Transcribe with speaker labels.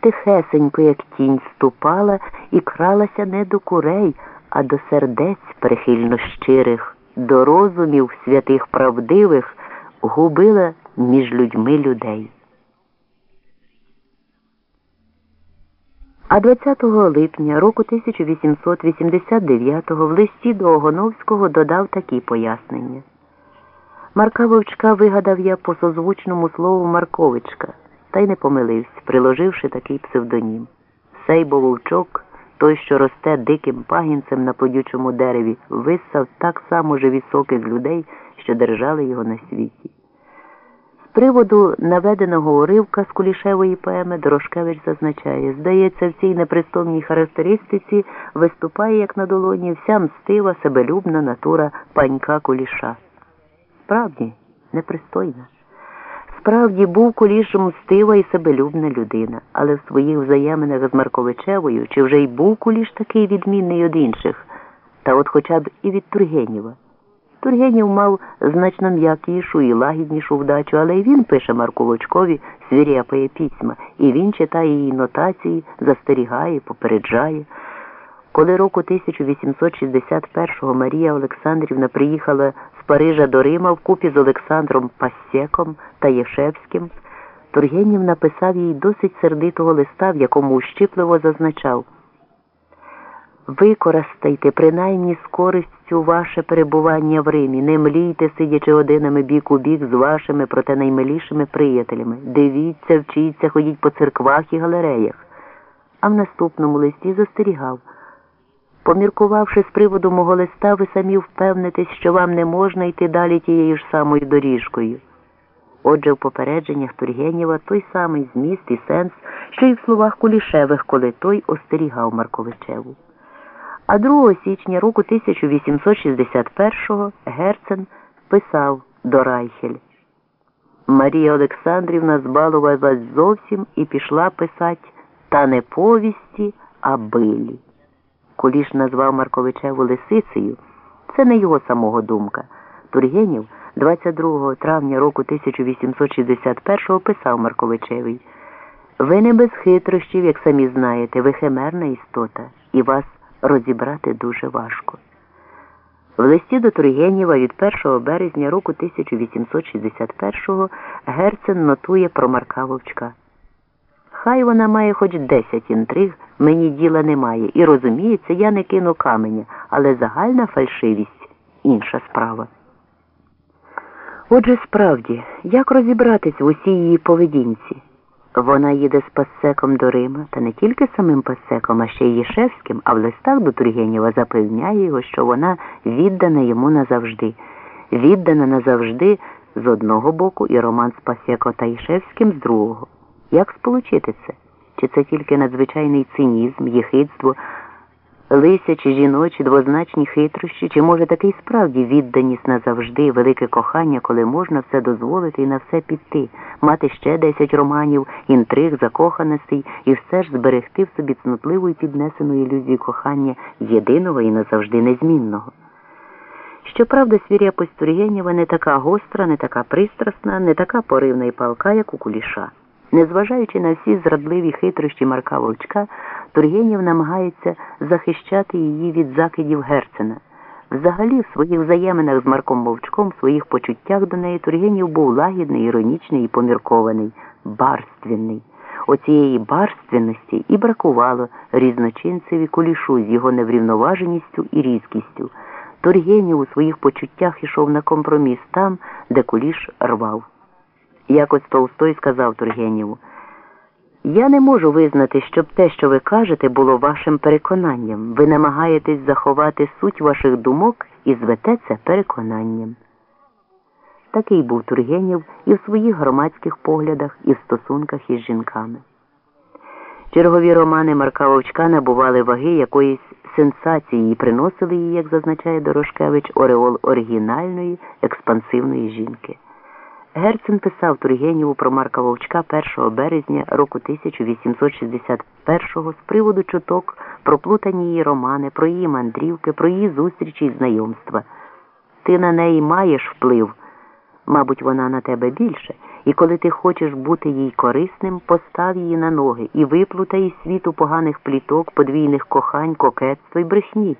Speaker 1: тихесенько, як тінь, ступала і кралася не до курей, а до сердець прихильно щирих, до розумів святих правдивих, губила між людьми людей. А 20 липня року 1889 в листі до Огоновського додав такі пояснення. Марка Вовчка вигадав я по созвучному слову Марковичка, та й не помилився, приложивши такий псевдонім. Сей вовчок, той, що росте диким пагінцем на плодючому дереві, виссав так само же високих людей, що держали його на світі. З приводу наведеного уривка з Кулішевої поеми Дорошкевич зазначає, здається, в цій непристомній характеристиці виступає, як на долоні, вся мстива, себелюбна натура панька Куліша. Справді, непристойна. Справді був Куліш мстива і себелюбна людина, але в своїх взаєминах з Марковичевою чи вже й був Куліш такий відмінний від інших, та от хоча б і від Тургенєва. Тургенів мав значно м'якішу і лагіднішу вдачу, але й він пише Марку Лучкові свіряпає письма, і він читає її нотації, застерігає, попереджає. Коли року 1861-го Марія Олександрівна приїхала з Парижа до Рима вкупі з Олександром Пассеком та Єшевським, Тургенів написав їй досить сердитого листа, в якому ущипливо зазначав Використайте принаймні з користю ваше перебування в Римі, не млійте, сидячи одинами бік у бік з вашими, проте наймилішими приятелями. Дивіться, вчіться, ходіть по церквах і галереях. А в наступному листі застерігав. Поміркувавши з приводу мого листа, ви самі впевнитесь, що вам не можна йти далі тією ж самою доріжкою. Отже, в попередженнях Тургенєва той самий зміст і сенс, що й в словах Кулішевих, коли той остерігав Марковичеву. А 2 січня року 1861-го Герцен писав до Райхель. Марія Олександрівна збалувалась зовсім і пішла писати та не повісті, а билі. Куліш назвав Марковичеву лисицею. Це не його самого думка. Тургенів 22 травня року 1861-го писав Марковичевій. Ви не без хитрощів, як самі знаєте, ви химерна істота, і вас розібрати дуже важко. В листі до Тургенєва від 1 березня року 1861-го Герцен нотує про Марка Вовчка. Хай вона має хоч 10 інтриг, мені діла немає, і розуміється, я не кину каменя, але загальна фальшивість інша справа. Отже, справді, як розібратись в усій її поведінці? Вона їде з пасеком до Рима, та не тільки самим пасеком, а ще й Єшевським, а в листах до Тургенєва запевняє його, що вона віддана йому назавжди. Віддана назавжди з одного боку і роман з Пасеко та Єшевським з другого. Як сполучити це? Чи це тільки надзвичайний цинізм, єхидство, лисячі жіночі, двозначні хитрощі, чи може такий справді відданість назавжди, велике кохання, коли можна все дозволити і на все піти, мати ще десять романів, інтриг, закоханостей і все ж зберегти в собі цнутливу і піднесену ілюзію кохання єдиного і назавжди незмінного? Щоправда, свіряпость Тургенєва не така гостра, не така пристрасна, не така поривна і палка, як у куліша. Незважаючи на всі зрадливі хитрощі Марка Вовчка, Тургенєв намагається захищати її від закидів Герцена. Взагалі, в своїх взаєминах з Марком Вовчком, в своїх почуттях до неї Тургенєв був лагідний, іронічний і поміркований, барственний. Оцієї барственності і бракувало різночинцеві кулішу з його неврівноваженістю і різкістю. Тургенєв у своїх почуттях ішов на компроміс там, де куліш рвав. Якось Толстой сказав Тургенєву, я не можу визнати, щоб те, що ви кажете, було вашим переконанням. Ви намагаєтесь заховати суть ваших думок і звете це переконанням. Такий був Тургенєв і в своїх громадських поглядах, і в стосунках із жінками. Чергові романи Марка Вовчка набували ваги якоїсь сенсації і приносили їй, як зазначає Дорошкевич, ореол оригінальної, експансивної жінки. Герцен писав Тургенєву про Марка Вовчка 1 березня року 1861-го з приводу чуток про плутані її романи, про її мандрівки, про її зустрічі і знайомства. Ти на неї маєш вплив. Мабуть, вона на тебе більше, і коли ти хочеш бути їй корисним, постав її на ноги і виплутай із світу поганих пліток, подвійних кохань, кокетства й брехні.